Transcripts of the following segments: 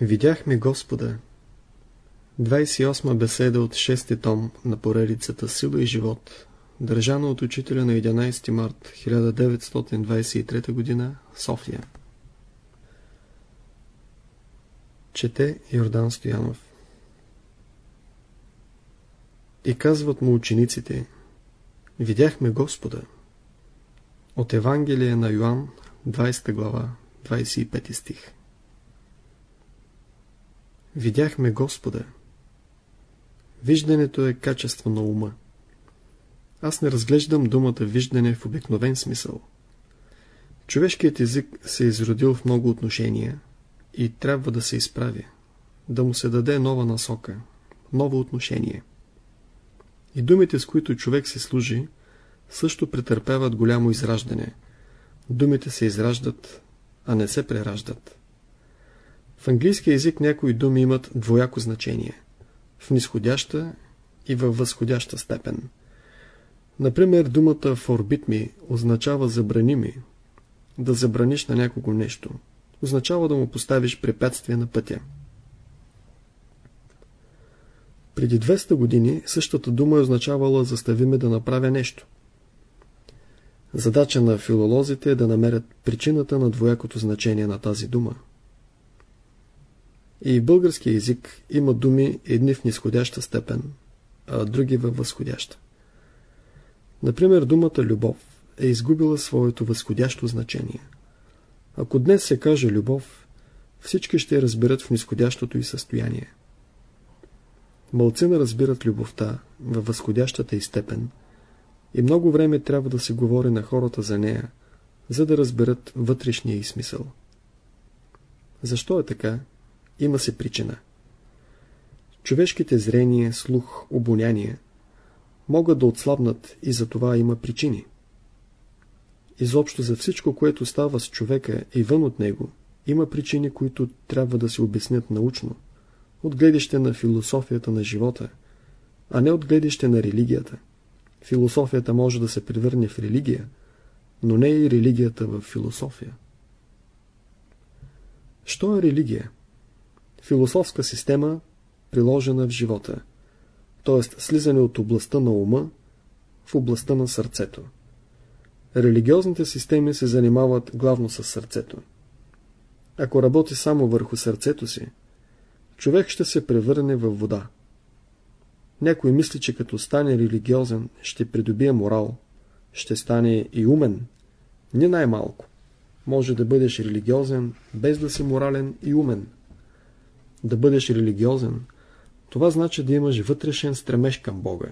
Видяхме Господа. 28 беседа от 6 том на поредицата Сила и живот, държана от учителя на 11 март 1923 г. София. Чете Йордан Стоянов. И казват му учениците, видяхме Господа. От Евангелие на Йоанн, 20 глава, 25 стих. Видяхме Господа. Виждането е качество на ума. Аз не разглеждам думата виждане в обикновен смисъл. Човешкият език се е изродил в много отношения и трябва да се изправи, да му се даде нова насока, ново отношение. И думите, с които човек се служи, също претърпяват голямо израждане. Думите се израждат, а не се прераждат. В английски язик някои думи имат двояко значение. В нисходяща и във възходяща степен. Например, думата forbid me означава забрани ми. Да забраниш на някого нещо. Означава да му поставиш препятствие на пътя. Преди 200 години същата дума е означавала застави ме да направя нещо. Задача на филолозите е да намерят причината на двоякото значение на тази дума. И в българския език има думи едни в нисходяща степен, а други във възходяща. Например, думата любов е изгубила своето възходящо значение. Ако днес се каже любов, всички ще разберат в нисходящото й състояние. Мълцина разбират любовта във възходящата й степен и много време трябва да се говори на хората за нея, за да разберат вътрешния й смисъл. Защо е така? Има се причина. Човешките зрение, слух, обоняние могат да отслабнат и за това има причини. Изобщо за всичко, което става с човека и вън от него, има причини, които трябва да се обяснят научно, от гледаще на философията на живота, а не от гледаще на религията. Философията може да се превърне в религия, но не и религията в философия. Що е религия? Философска система, приложена в живота, т.е. слизане от областта на ума в областта на сърцето. Религиозните системи се занимават главно с сърцето. Ако работи само върху сърцето си, човек ще се превърне в вода. Някой мисли, че като стане религиозен, ще придобие морал, ще стане и умен. Не най-малко. Може да бъдеш религиозен, без да си морален и умен да бъдеш религиозен, това значи да имаш вътрешен стремеж към Бога.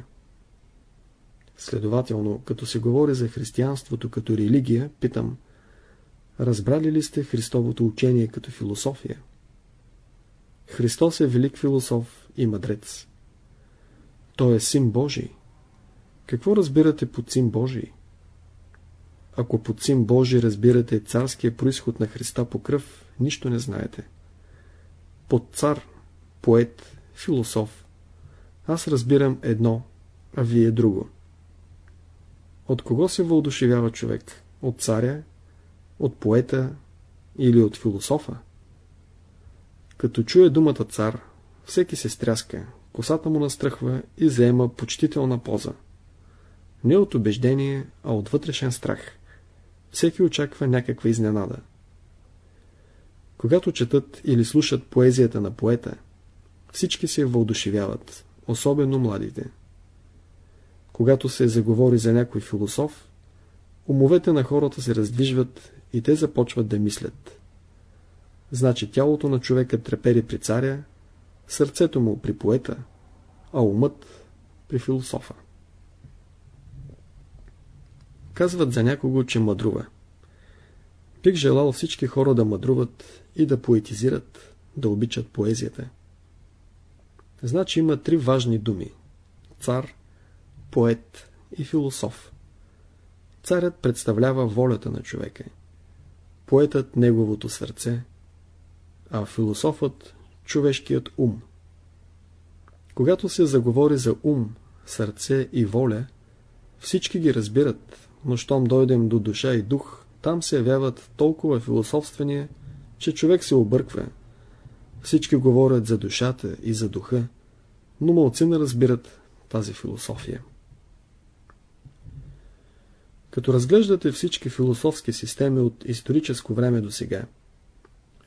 Следователно, като се говори за християнството като религия, питам, разбрали ли сте Христовото учение като философия? Христос е велик философ и мъдрец. Той е син Божий. Какво разбирате под син Божий? Ако под син Божий разбирате царския происход на Христа по кръв, нищо не знаете под цар, поет, философ. Аз разбирам едно, а вие друго. От кого се въодушевява човек? От царя? От поета? Или от философа? Като чуе думата цар, всеки се стряска, косата му настръхва и заема почтителна поза. Не от убеждение, а от вътрешен страх. Всеки очаква някаква изненада. Когато четат или слушат поезията на поета, всички се въодушевяват, особено младите. Когато се заговори за някой философ, умовете на хората се раздвижват и те започват да мислят. Значи тялото на човека трепери при царя, сърцето му при поета, а умът при философа. Казват за някого, че мъдрува. Бих желал всички хора да мъдруват и да поетизират, да обичат поезията. Значи има три важни думи – цар, поет и философ. Царят представлява волята на човека, поетът – неговото сърце, а философът – човешкият ум. Когато се заговори за ум, сърце и воля, всички ги разбират, но щом дойдем до душа и дух, там се явяват толкова философствения, че човек се обърква. Всички говорят за душата и за духа, но малци не разбират тази философия. Като разглеждате всички философски системи от историческо време до сега,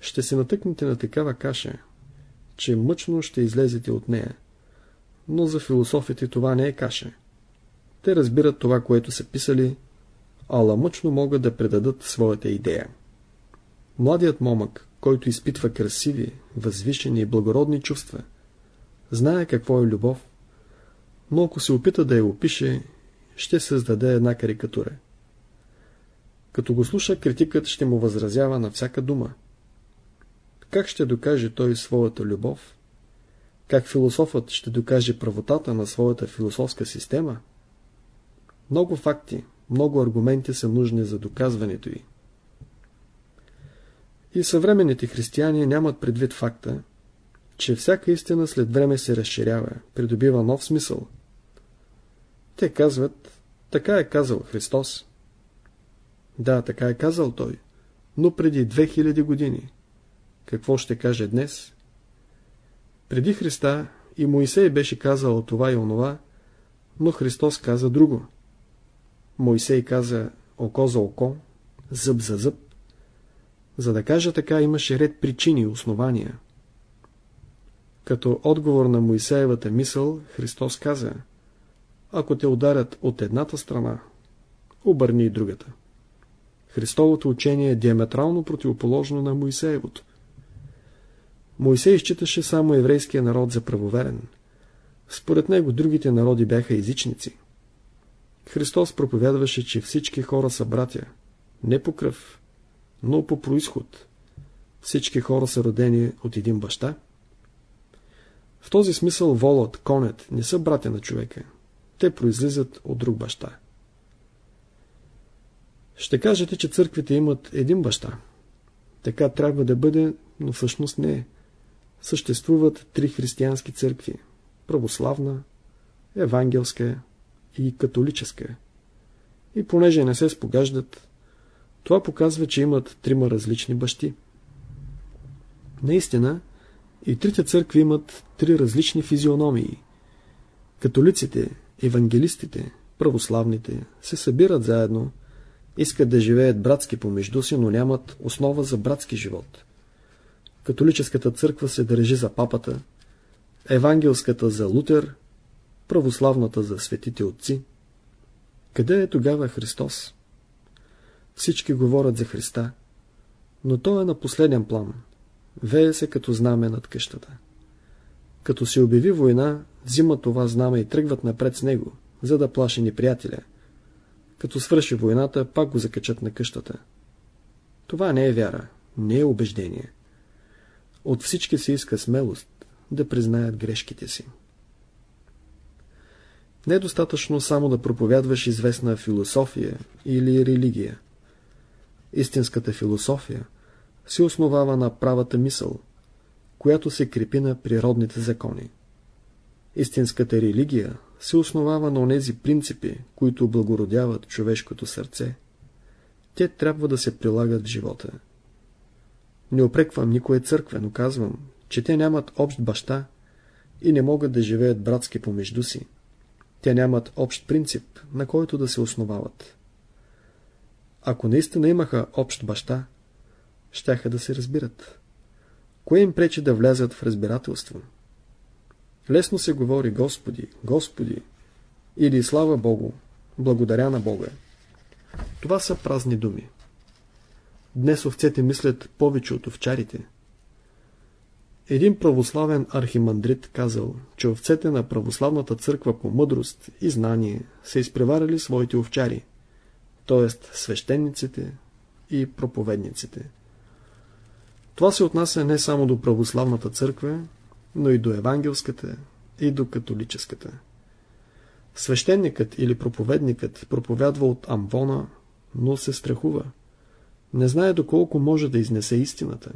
ще се натъкнете на такава каша, че мъчно ще излезете от нея. Но за философите това не е каша. Те разбират това, което са писали, ала мъчно могат да предадат своята идея. Младият момък, който изпитва красиви, възвишени и благородни чувства, знае какво е любов, но ако се опита да я опише, ще създаде една карикатура. Като го слуша, критикът ще му възразява на всяка дума. Как ще докаже той своята любов? Как философът ще докаже правотата на своята философска система? Много факти, много аргументи са нужни за доказването й. И съвременните християни нямат предвид факта, че всяка истина след време се разширява, придобива нов смисъл. Те казват, така е казал Христос. Да, така е казал Той, но преди 2000 години. Какво ще каже днес? Преди Христа и Моисей беше казал това и онова, но Христос каза друго. Моисей каза око за око, зъб за зъб. За да кажа така, имаше ред причини и основания. Като отговор на Моисеевата мисъл, Христос каза Ако те ударят от едната страна, обърни и другата. Христовото учение е диаметрално противоположно на Моисеевото. Моисей считаше само еврейския народ за правоверен. Според него другите народи бяха езичници. Христос проповядваше, че всички хора са братя, не по кръв, но по происход. Всички хора са родени от един баща. В този смисъл волът, конят не са братя на човека. Те произлизат от друг баща. Ще кажете, че църквите имат един баща. Така трябва да бъде, но всъщност не е. Съществуват три християнски църкви – православна, евангелска и католическа. И понеже не се спогаждат, това показва, че имат трима различни бащи. Наистина, и трите църкви имат три различни физиономии. Католиците, евангелистите, православните се събират заедно, искат да живеят братски помежду си, но нямат основа за братски живот. Католическата църква се държи за папата, евангелската за Лутер, православната за светите отци. Къде е тогава Христос? Всички говорят за Христа, но Той е на последен план. Вее се като знаме над къщата. Като се обяви война, взимат това знаме и тръгват напред с него, за да плаши неприятеля. Като свърши войната, пак го закачат на къщата. Това не е вяра, не е убеждение. От всички се иска смелост да признаят грешките си. Не достатъчно само да проповядваш известна философия или религия. Истинската философия се основава на правата мисъл, която се крепи на природните закони. Истинската религия се основава на онези принципи, които облагородяват човешкото сърце. Те трябва да се прилагат в живота. Не опреквам никоя църква, но казвам, че те нямат общ баща и не могат да живеят братски помежду си. Те нямат общ принцип, на който да се основават. Ако наистина имаха общ баща, щяха да се разбират. Кое им пречи да влязат в разбирателство? Лесно се говори Господи, Господи, или слава Богу, благодаря на Бога. Това са празни думи. Днес овцете мислят повече от овчарите. Един православен архимандрит казал, че овцете на православната църква по мъдрост и знание са изпреварили своите овчари, т.е. свещениците и проповедниците. Това се отнася не само до православната църква, но и до евангелската и до католическата. Свещеникът или проповедникът проповядва от амвона, но се страхува. Не знае доколко може да изнесе истината.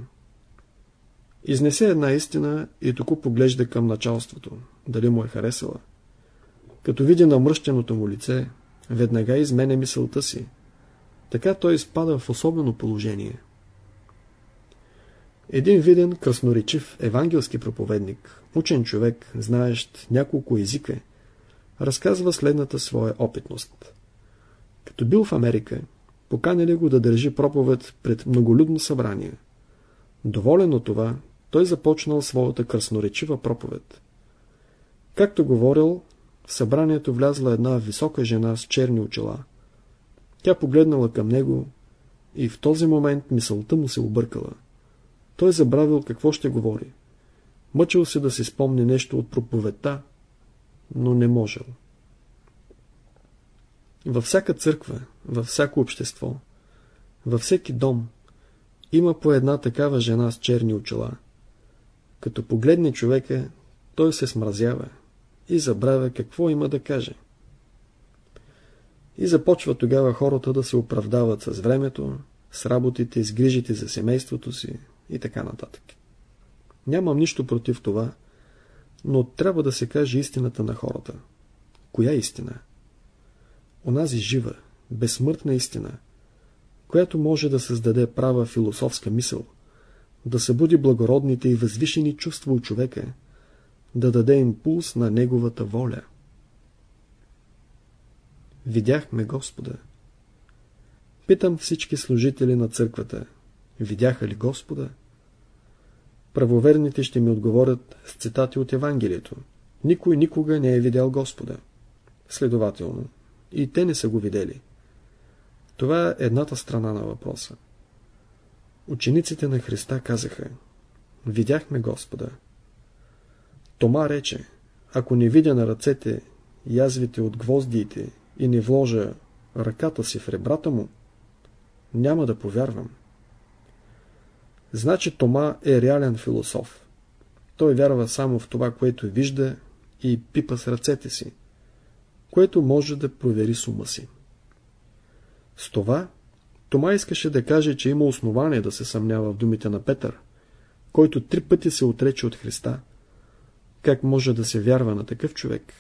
Изнесе една истина и току поглежда към началството, дали му е харесала. Като види намръщеното му лице, веднага изменя мисълта си. Така той изпада в особено положение. Един виден, красноречив, евангелски проповедник, учен човек, знаещ няколко езика, разказва следната своя опитност. Като бил в Америка, поканили го да държи проповед пред многолюдно събрание. Доволен от това, той започнал своята красноречива проповед. Както говорил, в събранието влязла една висока жена с черни очила. Тя погледнала към него и в този момент мисълта му се объркала. Той забравил какво ще говори. Мъчил се да си спомни нещо от проповедта, но не можел. Във всяка църква, във всяко общество, във всеки дом има по една такава жена с черни очила. Като погледне човека, той се смразява и забравя какво има да каже. И започва тогава хората да се оправдават с времето, с работите, с грижите за семейството си и така нататък. Нямам нищо против това, но трябва да се каже истината на хората. Коя истина? Онази жива, безсмъртна истина, която може да създаде права философска мисъл, да събуди благородните и възвишени чувства у човека, да даде импулс на неговата воля. Видяхме Господа. Питам всички служители на църквата, видяха ли Господа? Правоверните ще ми отговорят с цитати от Евангелието. Никой никога не е видял Господа. Следователно, и те не са го видели. Това е едната страна на въпроса. Учениците на Христа казаха Видяхме Господа. Тома рече Ако не видя на ръцете язвите от гвоздиите и не вложа ръката си в ребрата му, няма да повярвам. Значи Тома е реален философ. Той вярва само в това, което вижда и пипа с ръцете си, което може да провери с ума си. С това Тома искаше да каже, че има основание да се съмнява в думите на Петър, който три пъти се отрече от Христа. Как може да се вярва на такъв човек?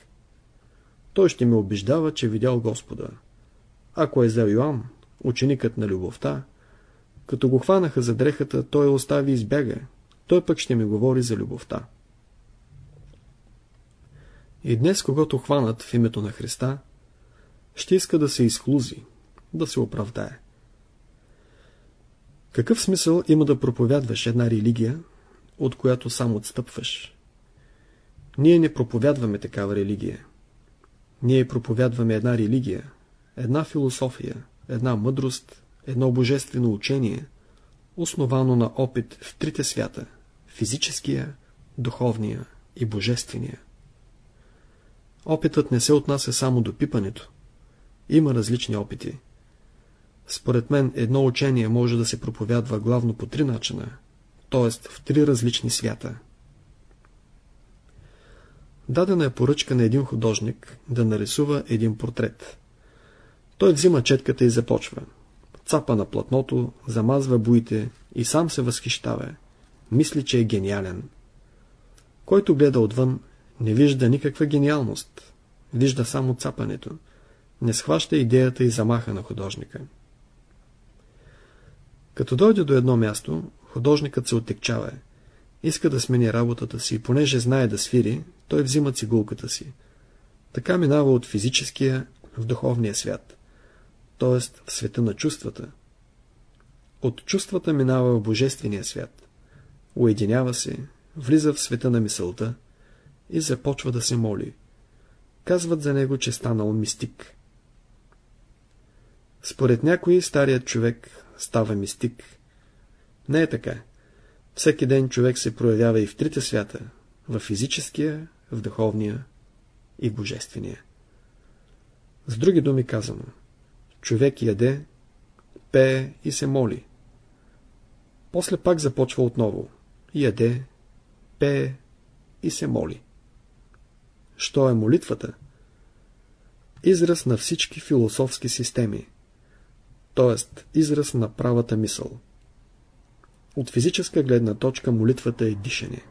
Той ще ме убеждава, че видял Господа. Ако е за Йоан, ученикът на любовта, като го хванаха за дрехата, той остави и избяга. Той пък ще ми говори за любовта. И днес, когато хванат в името на Христа, ще иска да се изхлузи, да се оправдае. Какъв смисъл има да проповядваш една религия, от която сам отстъпваш? Ние не проповядваме такава религия. Ние проповядваме една религия, една философия, една мъдрост, едно божествено учение, основано на опит в трите свята – физическия, духовния и божествения. Опитът не се отнася само до пипането. Има различни опити. Според мен едно учение може да се проповядва главно по три начина, т.е. в три различни свята. Дадена е поръчка на един художник да нарисува един портрет. Той взима четката и започва. Цапа на платното, замазва буите и сам се възхищава. Мисли, че е гениален. Който гледа отвън, не вижда никаква гениалност. Вижда само цапането. Не схваща идеята и замаха на художника. Като дойде до едно място, художникът се отекчава. Иска да смени работата си понеже знае да свири, той взима цигулката си. Така минава от физическия в духовния свят, т.е. в света на чувствата. От чувствата минава в божествения свят. Уединява се, влиза в света на мисълта и започва да се моли. Казват за него, че станал мистик. Според някои старият човек става мистик. Не е така. Всеки ден човек се проявява и в трите свята, в физическия, в духовния и божествения. С други думи казано, човек яде, пее и се моли. После пак започва отново. Яде, пее и се моли. Що е молитвата? Израз на всички философски системи, т.е. израз на правата мисъл. От физическа гледна точка молитвата е дишане.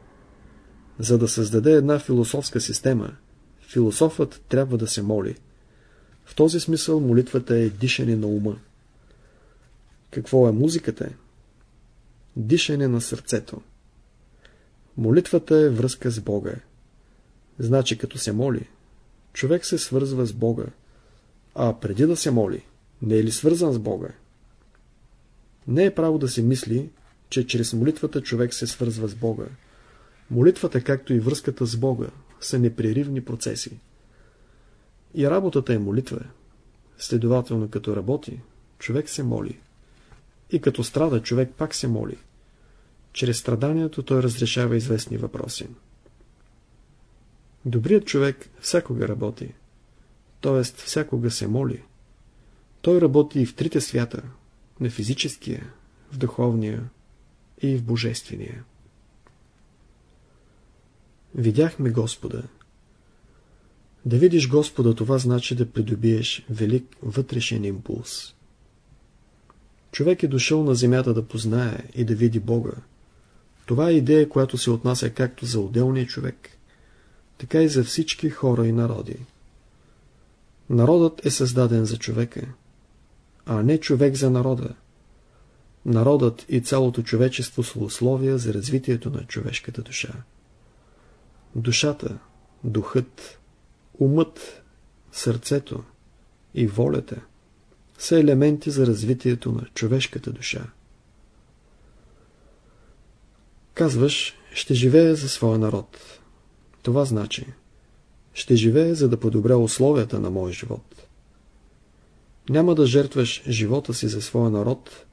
За да създаде една философска система, философът трябва да се моли. В този смисъл молитвата е дишане на ума. Какво е музиката? Дишане на сърцето. Молитвата е връзка с Бога. Значи като се моли, човек се свързва с Бога, а преди да се моли, не е ли свързан с Бога? Не е право да се мисли, че чрез молитвата човек се свързва с Бога. Молитвата, както и връзката с Бога, са непреривни процеси. И работата е молитва. Следователно, като работи, човек се моли. И като страда, човек пак се моли. Чрез страданието той разрешава известни въпроси. Добрият човек всякога работи, т.е. всякога се моли. Той работи и в трите свята, на физическия, в духовния и в божествения. Видяхме Господа. Да видиш Господа, това значи да придобиеш велик вътрешен импулс. Човек е дошъл на земята да познае и да види Бога. Това е идея, която се отнася както за отделния човек, така и за всички хора и народи. Народът е създаден за човека, а не човек за народа. Народът и цялото човечество са условия за развитието на човешката душа. Душата, духът, умът, сърцето и волята са елементи за развитието на човешката душа. Казваш, ще живея за своя народ. Това значи, ще живея за да подобря условията на моя живот. Няма да жертваш живота си за своя народ,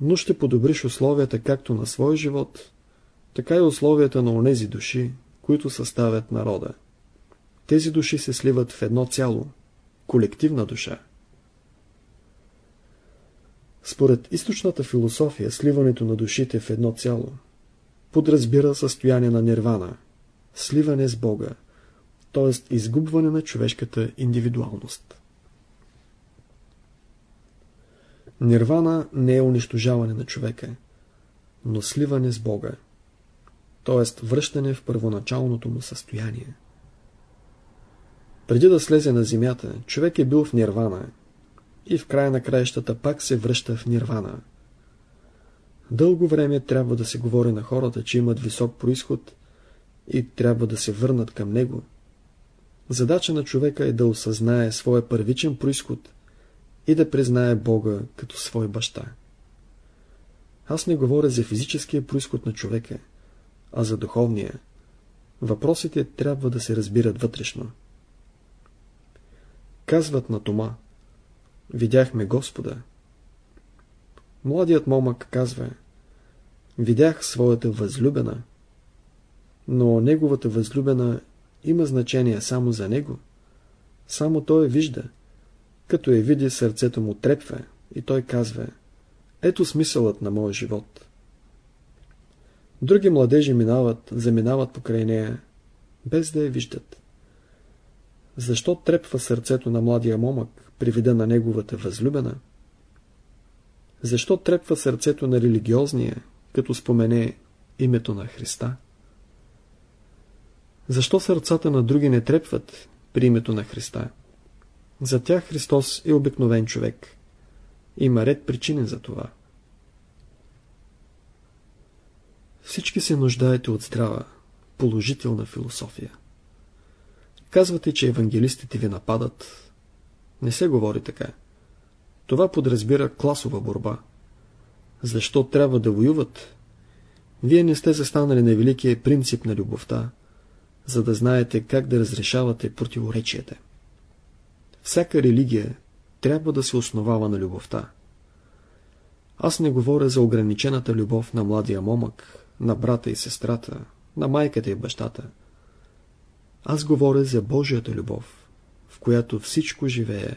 но ще подобриш условията както на своя живот, така и условията на онези души, които съставят народа. Тези души се сливат в едно цяло, колективна душа. Според източната философия, сливането на душите в едно цяло подразбира състояние на нирвана, сливане с Бога, т.е. изгубване на човешката индивидуалност. Нирвана не е унищожаване на човека, но сливане с Бога, т.е. връщане в първоначалното му състояние. Преди да слезе на земята, човек е бил в нирвана и в края на краищата пак се връща в нирвана. Дълго време трябва да се говори на хората, че имат висок происход и трябва да се върнат към него. Задача на човека е да осъзнае своя първичен происход и да признае Бога като свой баща. Аз не говоря за физическия происход на човека, а за духовния. Въпросите трябва да се разбират вътрешно. Казват на Тома. Видяхме Господа. Младият момък казва. Видях своята възлюбена. Но неговата възлюбена има значение само за него. Само той вижда. Като я види, сърцето му трепва и той казва. Ето смисълът на моя живот. Други младежи минават, заминават покрай нея, без да я виждат. Защо трепва сърцето на младия момък при вида на неговата възлюбена? Защо трепва сърцето на религиозния, като спомене името на Христа? Защо сърцата на други не трепват при името на Христа? За тях Христос е обикновен човек. Има ред причини за това. Всички се нуждаете от здрава, положителна философия. Казвате, че евангелистите ви нападат. Не се говори така. Това подразбира класова борба. Защо трябва да воюват? Вие не сте застанали на великия принцип на любовта, за да знаете как да разрешавате противоречията. Всяка религия трябва да се основава на любовта. Аз не говоря за ограничената любов на младия момък, на брата и сестрата, на майката и бащата. Аз говоря за Божията любов, в която всичко живее.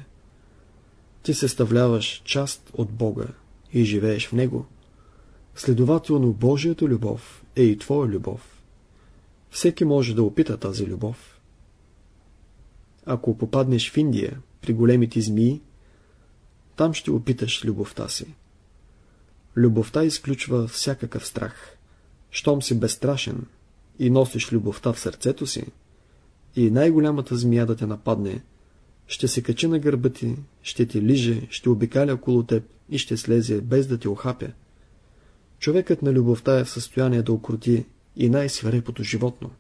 Ти съставляваш част от Бога и живееш в Него. Следователно Божията любов е и твоя любов. Всеки може да опита тази любов. Ако попаднеш в Индия, при големите змии, там ще опиташ любовта си. Любовта изключва всякакъв страх. Щом си безстрашен и носиш любовта в сърцето си, и най-голямата змия да те нападне, ще се качи на гърба ти, ще ти лиже, ще обикаля около теб и ще слезе без да те охапя. човекът на любовта е в състояние да окрути и най-свирепото животно.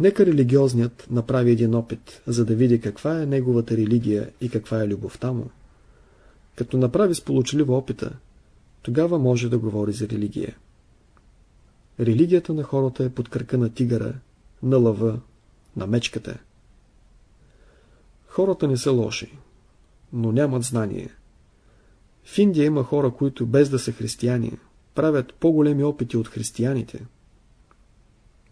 Нека религиозният направи един опит, за да види каква е неговата религия и каква е любовта му. Като направи сполучливо опита, тогава може да говори за религия. Религията на хората е под кръка на тигъра, на лъва, на мечката. Хората не са лоши, но нямат знание. В Индия има хора, които без да са християни, правят по-големи опити от християните.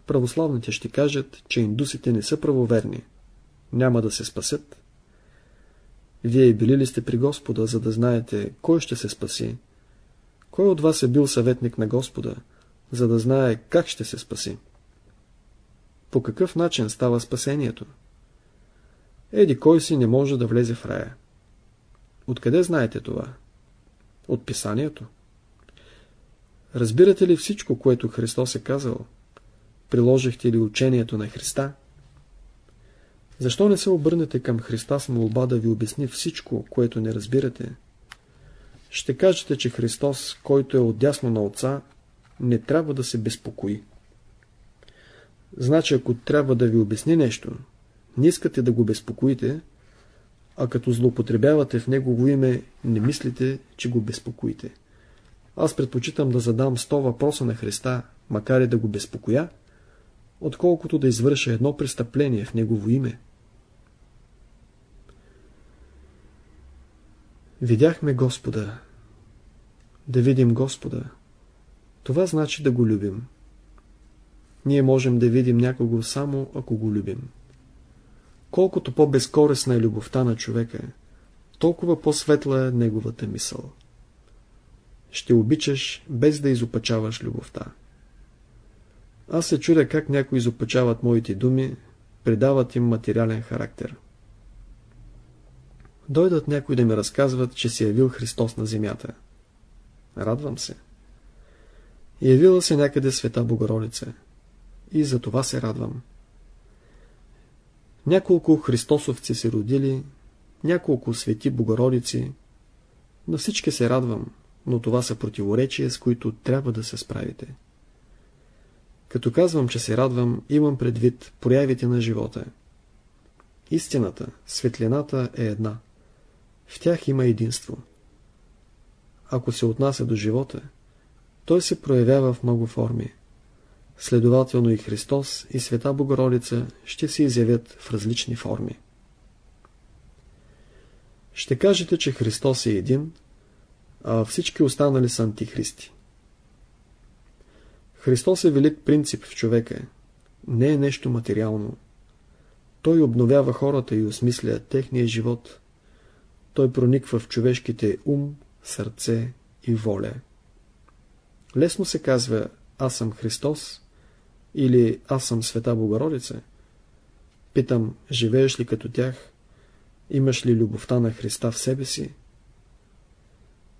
Православните ще кажат, че индусите не са правоверни. Няма да се спасят. Вие били ли сте при Господа, за да знаете кой ще се спаси? Кой от вас е бил съветник на Господа, за да знае как ще се спаси? По какъв начин става спасението? Еди кой си не може да влезе в рая. Откъде знаете това? От писанието. Разбирате ли всичко, което Христос е казал? Приложихте ли учението на Христа? Защо не се обърнете към Христа с молба да ви обясни всичко, което не разбирате? Ще кажете, че Христос, който е отдясно на Отца, не трябва да се безпокои. Значи, ако трябва да ви обясни нещо, не искате да го безпокоите, а като злоупотребявате в Негово име, не мислите, че го безпокоите. Аз предпочитам да задам 100 въпроса на Христа, макар и да го безпокоя, отколкото да извърша едно престъпление в Негово име. Видяхме Господа. Да видим Господа. Това значи да го любим. Ние можем да видим някого само ако го любим. Колкото по-безкорисна е любовта на човека, толкова по-светла е неговата мисъл. Ще обичаш без да изопачаваш любовта. Аз се чудя как някои изопачават моите думи, придават им материален характер. Дойдат някои да ми разказват, че се явил Христос на земята. Радвам се. Явила се някъде света Богородица. И за това се радвам. Няколко христосовци се родили, няколко свети Богородици. На всички се радвам, но това са противоречия, с които трябва да се справите. Като казвам, че се радвам, имам предвид проявите на живота. Истината, светлината е една. В тях има единство. Ако се отнася до живота, той се проявява в много форми. Следователно и Христос и Света Богородица ще се изявят в различни форми. Ще кажете, че Христос е един, а всички останали са антихристи. Христос е велик принцип в човека. Не е нещо материално. Той обновява хората и осмисля техния живот. Той прониква в човешките ум, сърце и воля. Лесно се казва «Аз съм Христос» или «Аз съм Света Богородица». Питам, живееш ли като тях? Имаш ли любовта на Христа в себе си?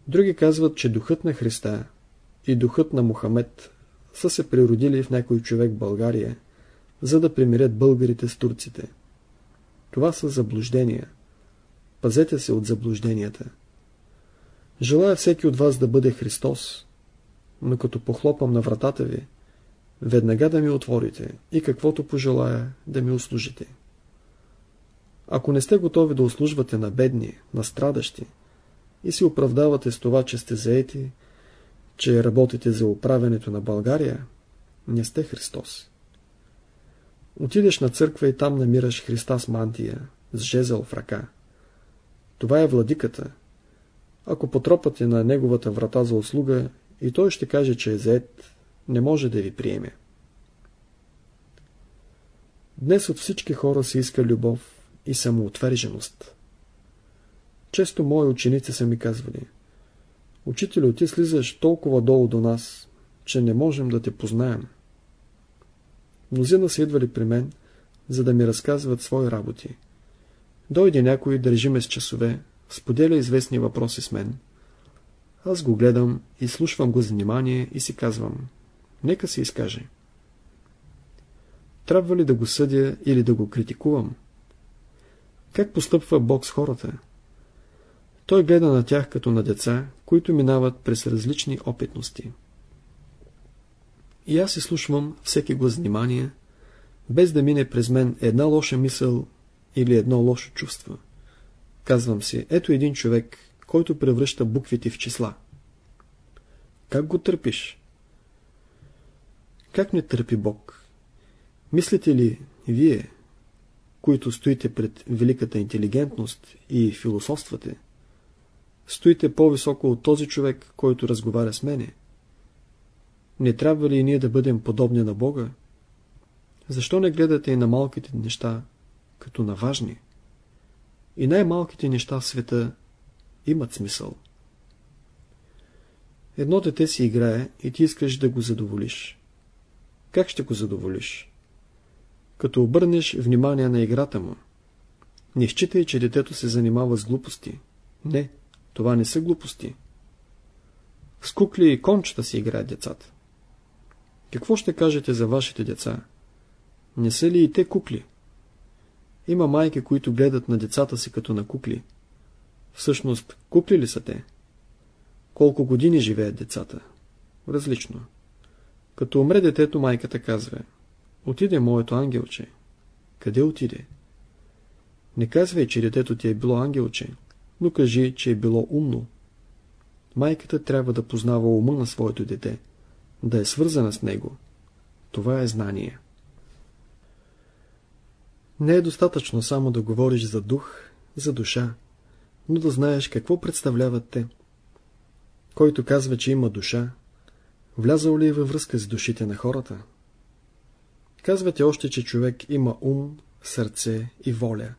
Други казват, че духът на Христа и духът на Мухамед са се природили в някой човек България, за да примирят българите с турците. Това са заблуждения. Пазете се от заблужденията. Желая всеки от вас да бъде Христос, но като похлопам на вратата ви, веднага да ми отворите и каквото пожелая да ми услужите. Ако не сте готови да услужвате на бедни, на страдащи и си оправдавате с това, че сте заети, че работите за управенето на България, не сте Христос. Отидеш на църква и там намираш Христа с мантия, с жезъл в ръка. Това е владиката. Ако потропате на неговата врата за услуга и той ще каже, че е заед, не може да ви приеме. Днес от всички хора се иска любов и самоотверженост. Често мои ученици са ми казвали Учителю, ти слизаш толкова долу до нас, че не можем да те познаем. Мнозина са идвали при мен, за да ми разказват свои работи. Дойде някой, държи ме с часове, споделя известни въпроси с мен. Аз го гледам, и слушвам го с внимание и си казвам. Нека се изкаже. Трябва ли да го съдя или да го критикувам? Как постъпва Бог с хората? Той гледа на тях като на деца, които минават през различни опитности. И аз изслушвам всеки го внимание, без да мине през мен една лоша мисъл или едно лошо чувство. Казвам си, ето един човек, който превръща буквите в числа. Как го търпиш? Как не търпи Бог? Мислите ли, вие, които стоите пред великата интелигентност и философствате, стоите по-високо от този човек, който разговаря с мене? Не трябва ли ние да бъдем подобни на Бога? Защо не гледате и на малките неща, като на важни? И най-малките неща в света имат смисъл. Едно дете си играе и ти искаш да го задоволиш. Как ще го задоволиш? Като обърнеш внимание на играта му. Не считай, че детето се занимава с глупости. Не, това не са глупости. С кукли и кончета си играят децата. Какво ще кажете за вашите деца? Не са ли и те кукли? Има майки, които гледат на децата си като на кукли. Всъщност, кукли ли са те? Колко години живеят децата? Различно. Като умре детето, майката казва Отиде моето ангелче. Къде отиде? Не казвай, че детето ти е било ангелче, но кажи, че е било умно. Майката трябва да познава ума на своето дете, да е свързана с него. Това е знание. Не е достатъчно само да говориш за дух, за душа, но да знаеш какво представляват те. Който казва, че има душа, влязал ли е във връзка с душите на хората? Казвате още, че човек има ум, сърце и воля.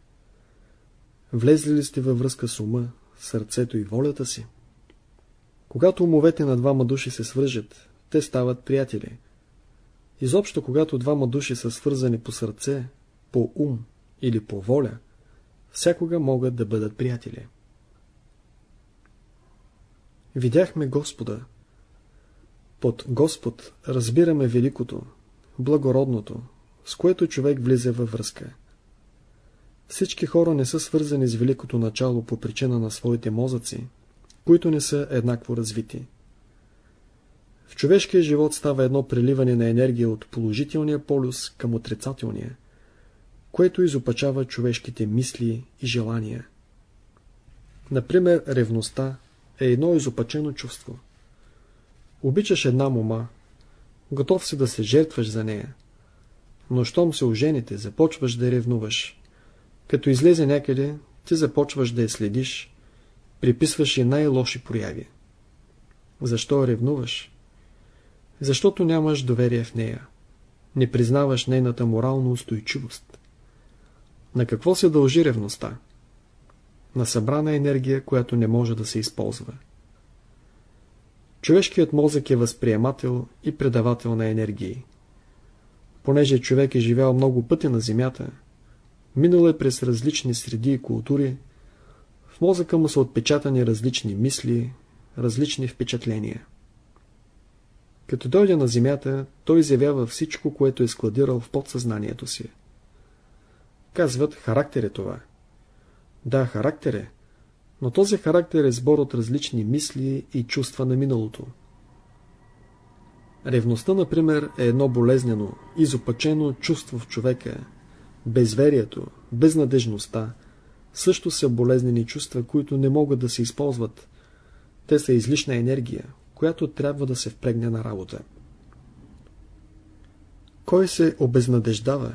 Влезли ли сте във връзка с ума, сърцето и волята си? Когато умовете на двама души се свържат, те стават приятели. Изобщо, когато двама души са свързани по сърце, по ум или по воля, всякога могат да бъдат приятели. Видяхме Господа. Под Господ разбираме великото, благородното, с което човек влиза във връзка. Всички хора не са свързани с великото начало по причина на своите мозъци, които не са еднакво развити. В човешкия живот става едно преливане на енергия от положителния полюс към отрицателния, което изопачава човешките мисли и желания. Например, ревността е едно изопачено чувство. Обичаш една мома, готов си да се жертваш за нея, но щом се ожените, започваш да ревнуваш. Като излезе някъде, ти започваш да я следиш, приписваш и най-лоши прояви. Защо ревнуваш? Защото нямаш доверие в нея. Не признаваш нейната морална устойчивост. На какво се дължи ревността? На събрана енергия, която не може да се използва. Човешкият мозък е възприемател и предавател на енергии. Понеже човек е живял много пъти на Земята, минал е през различни среди и култури, в мозъка му са отпечатани различни мисли, различни впечатления. Като дойде на Земята, той изявява всичко, което е складирал в подсъзнанието си. Казват, характер е това. Да, характер е, но този характер е сбор от различни мисли и чувства на миналото. Ревността, например, е едно болезнено, изопачено чувство в човека. Безверието, безнадежността също са болезнени чувства, които не могат да се използват. Те са излишна енергия, която трябва да се впрегне на работа. Кой се обезнадеждава?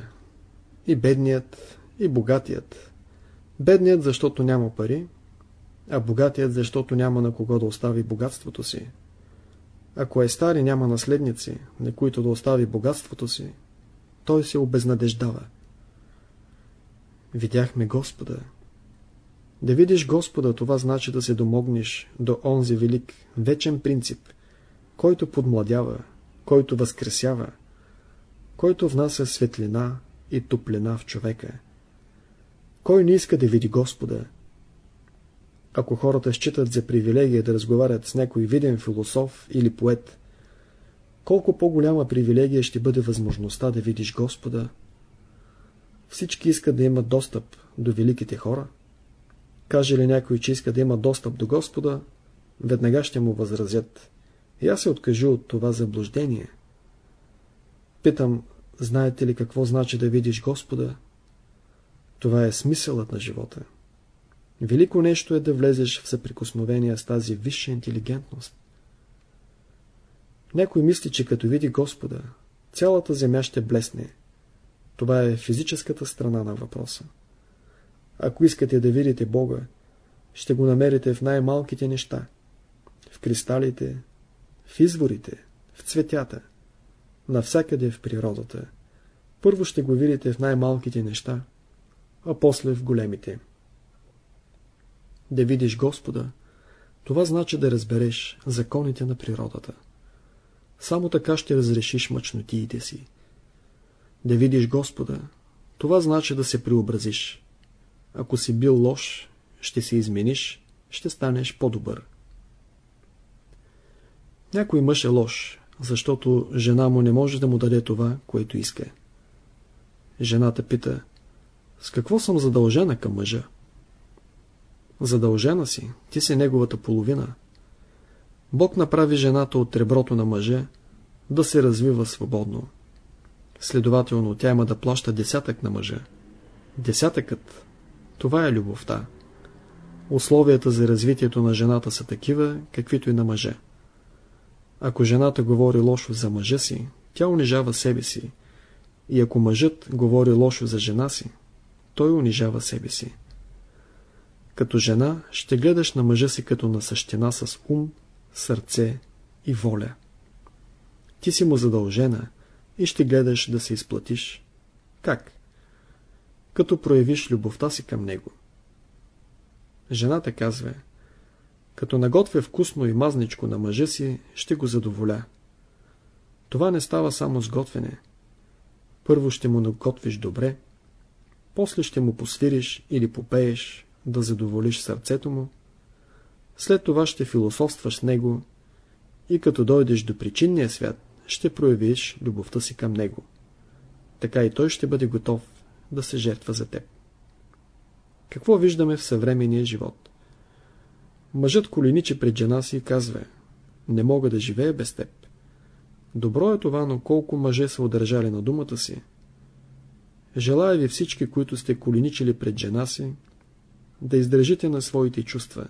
И бедният, и богатият. Бедният, защото няма пари, а богатият, защото няма на кого да остави богатството си. Ако е стар и няма наследници, на които да остави богатството си, той се обезнадеждава. Видяхме Господа. Да видиш Господа, това значи да се домогнеш до онзи велик, вечен принцип, който подмладява, който възкресява, който внася светлина и топлина в човека. Кой не иска да види Господа? Ако хората считат за привилегия да разговарят с някой виден философ или поет, колко по-голяма привилегия ще бъде възможността да видиш Господа? Всички искат да имат достъп до великите хора. Каже ли някой, че иска да има достъп до Господа, веднага ще му възразят. И аз се откажу от това заблуждение. Питам, знаете ли какво значи да видиш Господа? Това е смисълът на живота. Велико нещо е да влезеш в съприкосновение с тази висша интелигентност. Някой мисли, че като види Господа, цялата земя ще блесне. Това е физическата страна на въпроса. Ако искате да видите Бога, ще го намерите в най-малките неща. В кристалите, в изворите, в цветята, навсякъде в природата. Първо ще го видите в най-малките неща, а после в големите. Да видиш Господа, това значи да разбереш законите на природата. Само така ще разрешиш мъчнотиите си. Да видиш Господа, това значи да се преобразиш. Ако си бил лош, ще се измениш, ще станеш по-добър. Някой мъж е лош, защото жена му не може да му даде това, което иска. Жената пита, с какво съм задължена към мъжа? Задължена си, ти си неговата половина. Бог направи жената от реброто на мъжа да се развива свободно. Следователно, тя има да плаща десятък на мъжа. Десятъкът, това е любовта. Условията за развитието на жената са такива, каквито и на мъжа. Ако жената говори лошо за мъжа си, тя унижава себе си. И ако мъжът говори лошо за жена си, той унижава себе си. Като жена ще гледаш на мъжа си като на същина с ум, сърце и воля. Ти си му задължена и ще гледаш да се изплатиш. Как? Като проявиш любовта си към него. Жената казва, като наготвя вкусно и мазничко на мъжа си, ще го задоволя. Това не става само с готвене. Първо ще му наготвиш добре, после ще му посвириш или попееш, да задоволиш сърцето му, след това ще философстваш с него и като дойдеш до причинния свят, ще проявиш любовта си към него. Така и той ще бъде готов да се жертва за теб. Какво виждаме в съвременния живот? Мъжът коленичи пред жена си и казва Не мога да живея без теб. Добро е това, но колко мъже са удържали на думата си. Желая ви всички, които сте коленичили пред жена си, да издържите на своите чувства.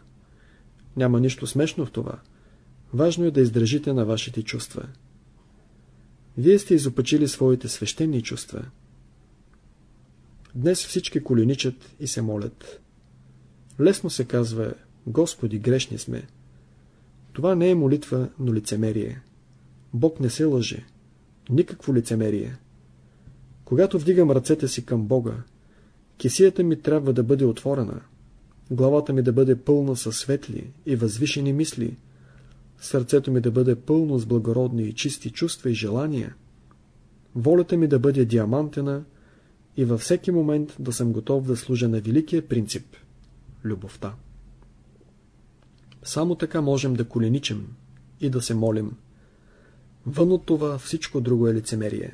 Няма нищо смешно в това. Важно е да издържите на вашите чувства. Вие сте изопачили своите свещени чувства. Днес всички коленичат и се молят. Лесно се казва, Господи, грешни сме. Това не е молитва, но лицемерие. Бог не се лъже. Никакво лицемерие. Когато вдигам ръцете си към Бога, кисията ми трябва да бъде отворена, главата ми да бъде пълна със светли и възвишени мисли, сърцето ми да бъде пълно с благородни и чисти чувства и желания, волята ми да бъде диамантена и във всеки момент да съм готов да служа на великия принцип – любовта. Само така можем да коленичим и да се молим. Вън от това всичко друго е лицемерие.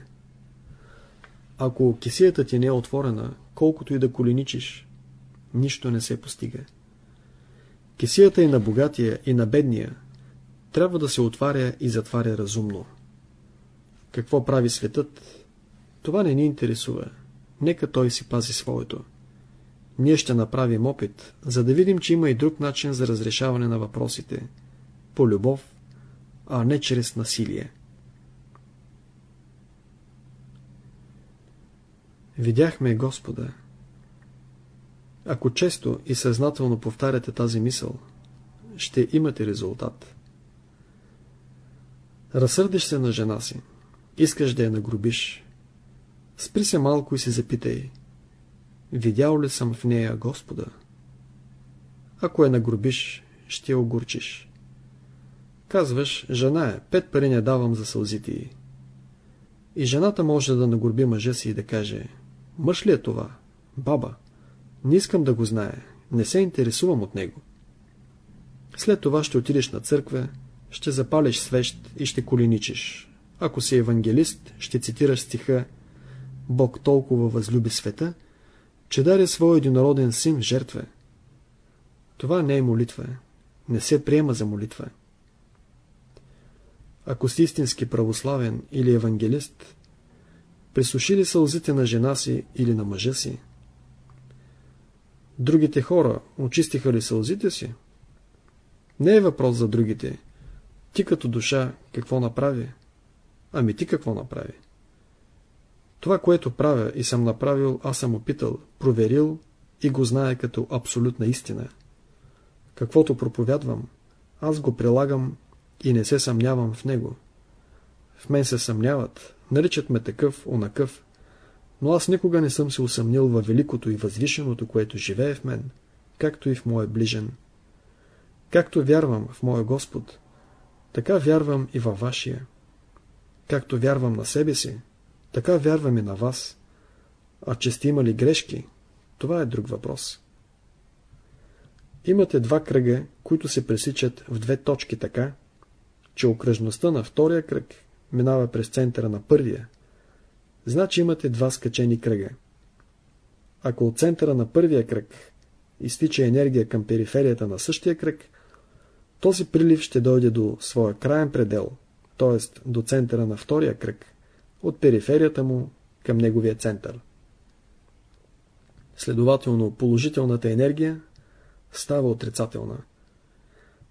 Ако кисията ти не е отворена, колкото и да коленичиш, нищо не се постига. Кисията и на богатия, и на бедния трябва да се отваря и затваря разумно. Какво прави светът? Това не ни интересува. Нека той си пази своето. Ние ще направим опит, за да видим, че има и друг начин за разрешаване на въпросите. По любов, а не чрез насилие. Видяхме Господа. Ако често и съзнателно повтаряте тази мисъл, ще имате резултат. Разсърдиш се на жена си. Искаш да я нагрубиш. Спри се малко и се запитай. Видял ли съм в нея Господа? Ако я нагрубиш, ще я огурчиш. Казваш, жена е, пет пари не давам за сълзите й. И жената може да нагорби мъжа си и да каже, мъж ли е това? Баба. Не искам да го знае, не се интересувам от него. След това ще отидеш на църква, ще запалиш свещ и ще коленичиш. Ако си евангелист, ще цитираш стиха Бог толкова възлюби света, че даде своя единороден син в жертва. Това не е молитва. Не се приема за молитва. Ако си истински православен или евангелист, присуши ли сълзите на жена си или на мъжа си? Другите хора очистиха ли сълзите си? Не е въпрос за другите. Ти като душа какво направи? Ами ти какво направи? Това, което правя и съм направил, аз съм опитал, проверил и го знае като абсолютна истина. Каквото проповядвам, аз го прилагам и не се съмнявам в него. В мен се съмняват, наричат ме такъв, онакъв, но аз никога не съм се усъмнил във великото и възвишеното, което живее в мен, както и в моя ближен. Както вярвам в моя Господ, така вярвам и във вашия. Както вярвам на себе си, така вярвам и на вас. А че сте имали грешки, това е друг въпрос. Имате два кръга, които се пресичат в две точки така, че окръжността на втория кръг минава през центъра на първия. Значи имате два скачени кръга. Ако от центъра на първия кръг изтича енергия към периферията на същия кръг, този прилив ще дойде до своя краен предел, т.е. до центъра на втория кръг, от периферията му към неговия център. Следователно, положителната енергия става отрицателна.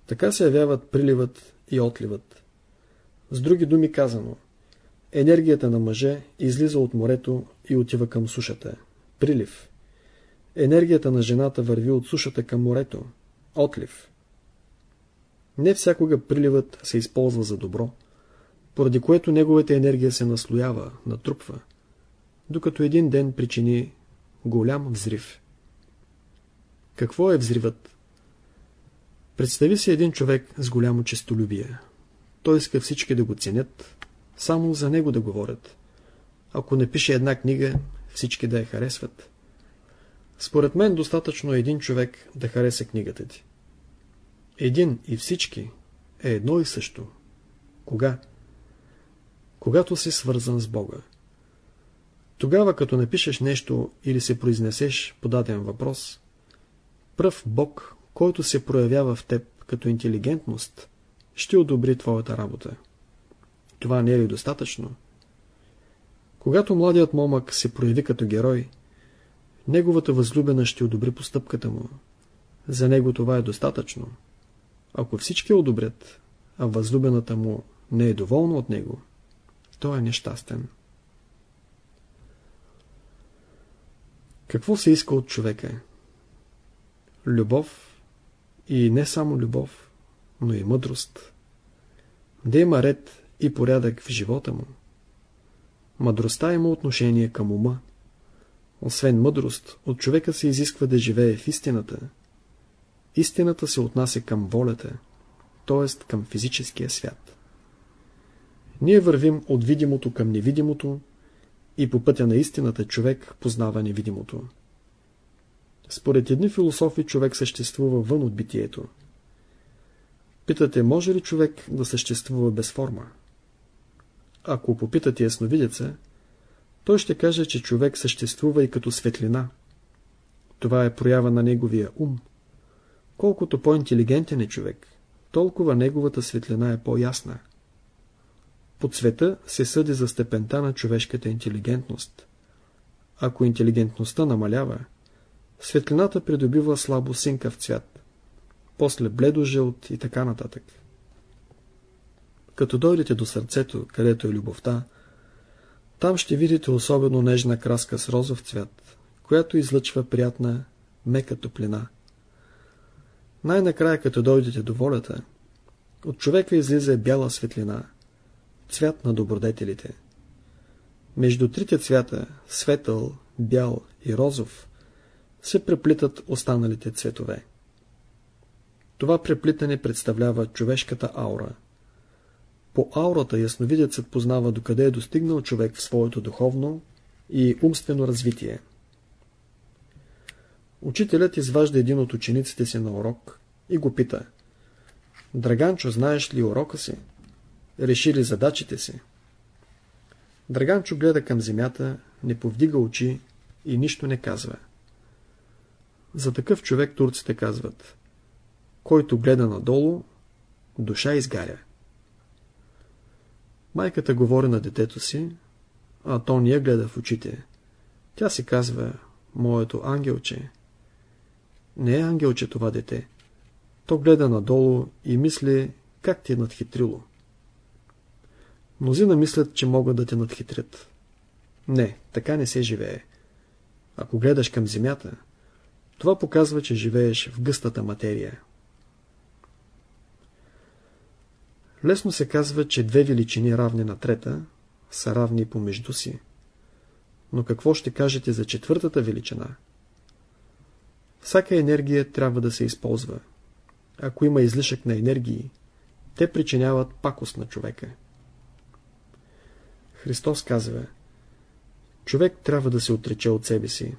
Така се явяват приливът и отливът. С други думи казано, енергията на мъже излиза от морето и отива към сушата. Прилив. Енергията на жената върви от сушата към морето. Отлив. Не всякога приливът се използва за добро, поради което неговата енергия се наслоява, натрупва, докато един ден причини голям взрив. Какво е взривът? Представи си един човек с голямо честолюбие. Той иска всички да го ценят, само за него да говорят. Ако не пише една книга, всички да я харесват. Според мен достатъчно е един човек да хареса книгата ти. Един и всички е едно и също. Кога? Когато си свързан с Бога. Тогава, като напишеш нещо или се произнесеш по даден въпрос, пръв Бог, който се проявява в теб като интелигентност, ще одобри твоята работа. Това не е ли достатъчно? Когато младият момък се прояви като герой, неговата възлюбена ще одобри постъпката му. За него това е достатъчно. Ако всички одобрят, а възлюбената му не е доволна от него, той е нещастен. Какво се иска от човека? Любов и не само любов, но и мъдрост. Да има ред и порядък в живота му. Мъдростта има отношение към ума. Освен мъдрост, от човека се изисква да живее в истината. Истината се отнася към волята, т.е. към физическия свят. Ние вървим от видимото към невидимото и по пътя на истината човек познава невидимото. Според едни философи човек съществува вън от битието. Питате, може ли човек да съществува без форма? Ако попитате ясновидеца, той ще каже, че човек съществува и като светлина. Това е проява на неговия ум. Колкото по-интелигентен е човек, толкова неговата светлина е по-ясна. По цвета се съди за степента на човешката интелигентност. Ако интелигентността намалява, светлината придобива слабо синкав цвят, после бледо-жълт и така нататък. Като дойдете до сърцето, където е любовта, там ще видите особено нежна краска с розов цвят, която излъчва приятна, мека топлина. Най-накрая, като дойдете до волята, от човека излиза бяла светлина, цвят на добродетелите. Между трите цвята, светъл, бял и розов, се преплитат останалите цветове. Това преплитане представлява човешката аура. По аурата ясновидецът познава докъде е достигнал човек в своето духовно и умствено развитие. Учителят изважда един от учениците си на урок и го пита. Драганчо, знаеш ли урока си? Реши ли задачите си? Драганчо гледа към земята, не повдига очи и нищо не казва. За такъв човек турците казват който гледа надолу, душа изгаря. Майката говори на детето си, а то не я гледа в очите. Тя си казва, моето ангелче. Не е ангелче това дете. То гледа надолу и мисли, как ти е надхитрило. Мнозина мислят, че могат да те надхитрят. Не, така не се живее. Ако гледаш към земята, това показва, че живееш в гъстата материя. Лесно се казва, че две величини равни на трета са равни помежду си. Но какво ще кажете за четвъртата величина? Всяка енергия трябва да се използва. Ако има излишък на енергии, те причиняват пакост на човека. Христос казва, човек трябва да се отрече от себе си.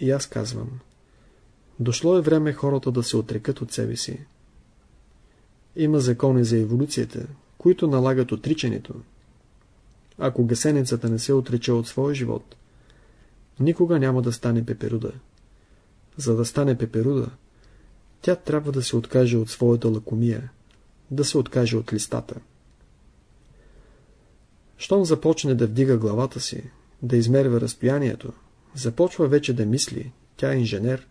И аз казвам, дошло е време хората да се отрекат от себе си. Има закони за еволюцията, които налагат отричането. Ако гасеницата не се отрече от своя живот, никога няма да стане пеперуда. За да стане пеперуда, тя трябва да се откаже от своята лакомия, да се откаже от листата. Щом започне да вдига главата си, да измерва разстоянието, започва вече да мисли, тя е инженер,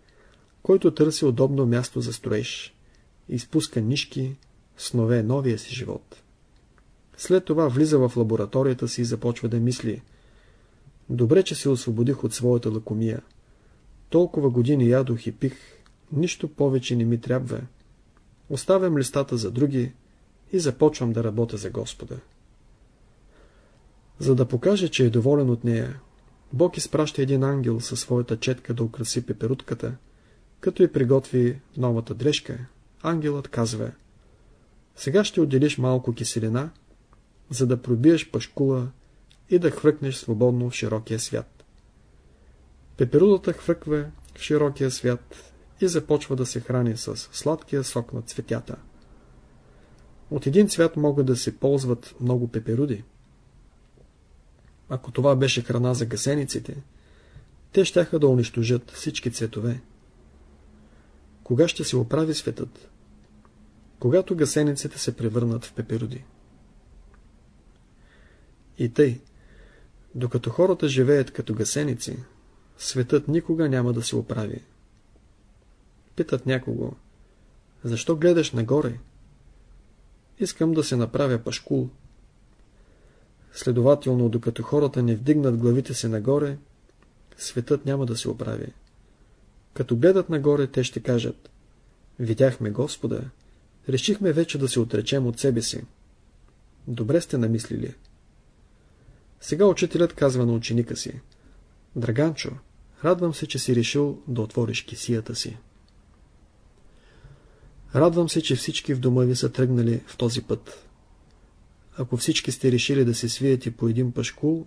който търси удобно място за строеж, изпуска нишки, снове новия си живот. След това влиза в лабораторията си и започва да мисли. Добре, че се освободих от своята лакомия. Толкова години ядох и пих, нищо повече не ми трябва. Оставям листата за други и започвам да работя за Господа. За да покаже, че е доволен от нея, Бог изпраща един ангел със своята четка да украси пеперутката, като и приготви новата дрежка. Ангелът казва Сега ще отделиш малко киселина, за да пробиеш пашкула и да хвъркнеш свободно в широкия свят. Пеперудата хвърква в широкия свят и започва да се храни с сладкия сок на цветята. От един цвят могат да се ползват много пеперуди. Ако това беше храна за гасениците, те щяха да унищожат всички цветове. Кога ще се оправи светът? Когато гасениците се превърнат в пеперуди. И тъй, докато хората живеят като гасеници, светът никога няма да се оправи. Питат някого, защо гледаш нагоре? Искам да се направя пашкул. Следователно, докато хората не вдигнат главите си нагоре, светът няма да се оправи. Като гледат нагоре, те ще кажат Видяхме Господа, решихме вече да се отречем от себе си. Добре сте намислили. Сега учителят казва на ученика си Драганчо, радвам се, че си решил да отвориш кисията си. Радвам се, че всички в дома ви са тръгнали в този път. Ако всички сте решили да се свиете по един пашкул,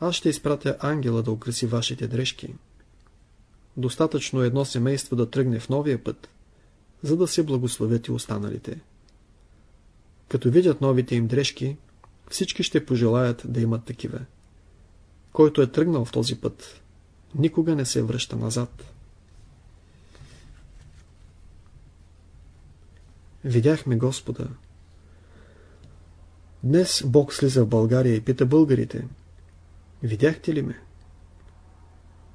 аз ще изпратя ангела да украси вашите дрежки. Достатъчно едно семейство да тръгне в новия път, за да се благословят и останалите. Като видят новите им дрежки, всички ще пожелаят да имат такива. Който е тръгнал в този път, никога не се връща назад. Видяхме Господа. Днес Бог слиза в България и пита българите. Видяхте ли ме?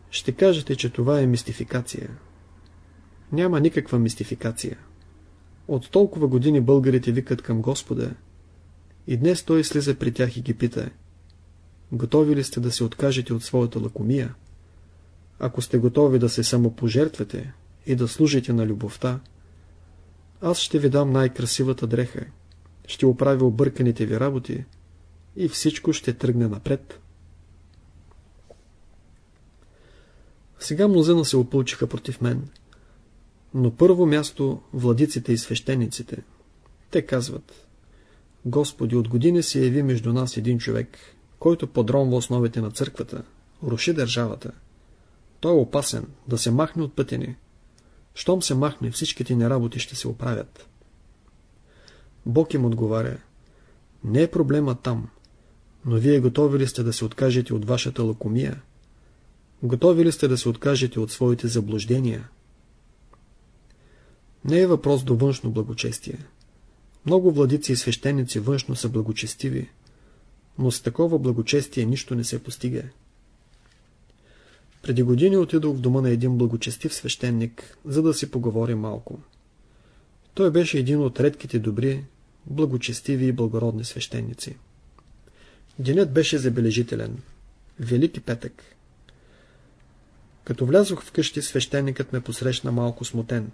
Ще кажете, че това е мистификация. Няма никаква мистификация. От толкова години българите викат към Господа и днес той слиза при тях и ги пита. Готови ли сте да се откажете от своята лакомия? Ако сте готови да се самопожертвате и да служите на любовта, аз ще ви дам най-красивата дреха, ще оправя обърканите ви работи и всичко ще тръгне напред. Сега мнозина се опълчиха против мен. Но първо място владиците и свещениците. Те казват, Господи, от години се яви между нас един човек, който подронва основите на църквата, руши държавата. Той е опасен да се махне от пътя ни. Щом се махне, всичките ни работи ще се оправят. Бог им отговаря, не е проблема там, но вие готови ли сте да се откажете от вашата лакомия? Готови ли сте да се откажете от своите заблуждения? Не е въпрос до външно благочестие. Много владици и свещеници външно са благочестиви, но с такова благочестие нищо не се постига. Преди години отидох в дома на един благочестив свещеник, за да си поговорим малко. Той беше един от редките добри, благочестиви и благородни свещеници. Денят беше забележителен. Велики петък. Като влязох в къщи, свещеникът ме посрещна малко смутен.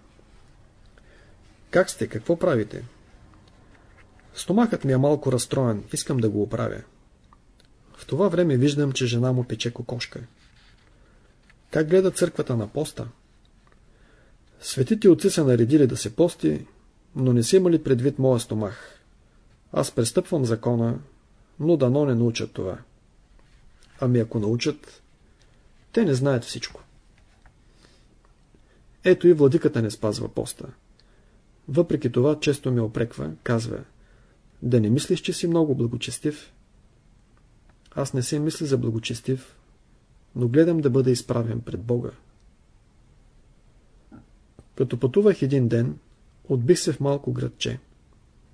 Как сте? Какво правите? Стомахът ми е малко разстроен. Искам да го оправя. В това време виждам, че жена му пече кокошка. Как гледа църквата на поста? Светите отци са наредили да се пости, но не са имали предвид моя стомах. Аз престъпвам закона, но дано не научат това. Ами ако научат, те не знаят всичко. Ето и владиката не спазва поста. Въпреки това често ме опреква, казва, да не мислиш, че си много благочестив. Аз не се мисля за благочестив, но гледам да бъда изправен пред Бога. Като пътувах един ден, отбих се в малко градче,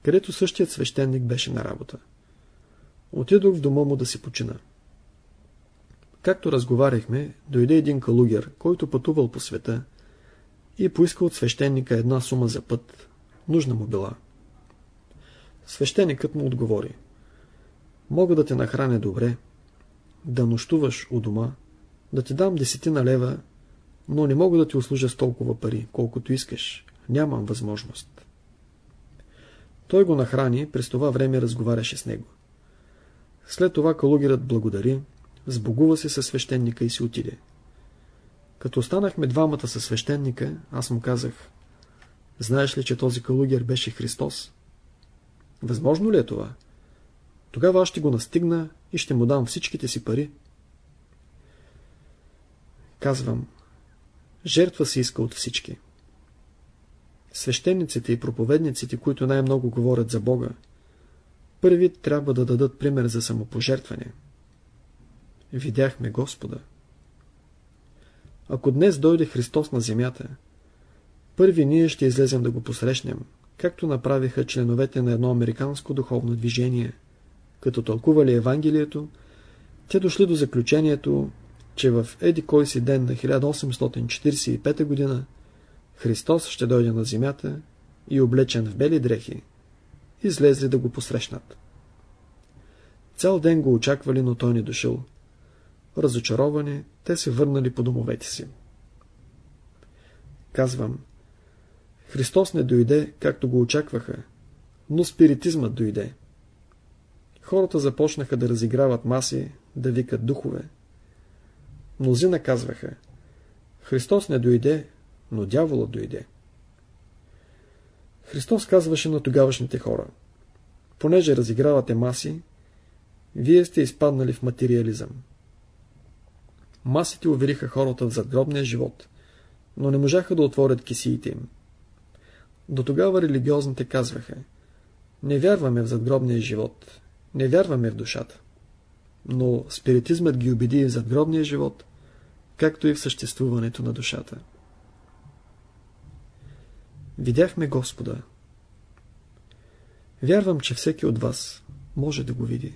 където същият свещеник беше на работа. Отидох в дома му да си почина. Както разговаряхме, дойде един калугер, който пътувал по света и поиска от свещеника една сума за път. Нужна му била. Свещеникът му отговори. Мога да те нахраня добре, да нощуваш у дома, да ти дам десетина лева, но не мога да ти услужа с толкова пари, колкото искаш. Нямам възможност. Той го нахрани, през това време разговаряше с него. След това калугерът благодари, сбогува се със свещеника и си отиде. Като останахме двамата със свещеника, аз му казах, знаеш ли, че този калугер беше Христос? Възможно ли е това? Тогава аз ще го настигна и ще му дам всичките си пари. Казвам, жертва се иска от всички. Свещениците и проповедниците, които най-много говорят за Бога, първи трябва да дадат пример за самопожертване. Видяхме Господа. Ако днес дойде Христос на земята, първи ние ще излезем да го посрещнем, както направиха членовете на едно американско духовно движение. Като тълкували Евангелието, те дошли до заключението, че в еди кой си ден на 1845 година Христос ще дойде на земята и облечен в бели дрехи, излезли да го посрещнат. Цял ден го очаквали, но той не дошъл. Разочаровани, те се върнали по домовете си. Казвам, Христос не дойде, както го очакваха, но спиритизмът дойде. Хората започнаха да разиграват маси, да викат духове. Мнозина казваха, Христос не дойде, но дяволът дойде. Христос казваше на тогавашните хора, понеже разигравате маси, вие сте изпаднали в материализъм. Масите увериха хората в задгробния живот, но не можаха да отворят кисиите им. До тогава религиозните казваха Не вярваме в задгробния живот, не вярваме в душата. Но спиритизмът ги убеди в задгробния живот, както и в съществуването на душата. Видяхме Господа. Вярвам, че всеки от вас може да го види.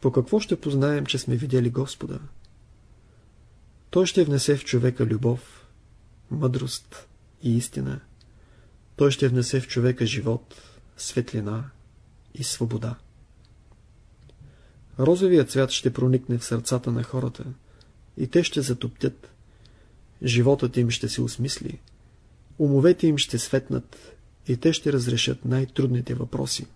По какво ще познаем, че сме видели Господа? Той ще внесе в човека любов, мъдрост и истина. Той ще внесе в човека живот, светлина и свобода. Розовият цвят ще проникне в сърцата на хората и те ще затоптят. Животът им ще се осмисли. Умовете им ще светнат и те ще разрешат най-трудните въпроси.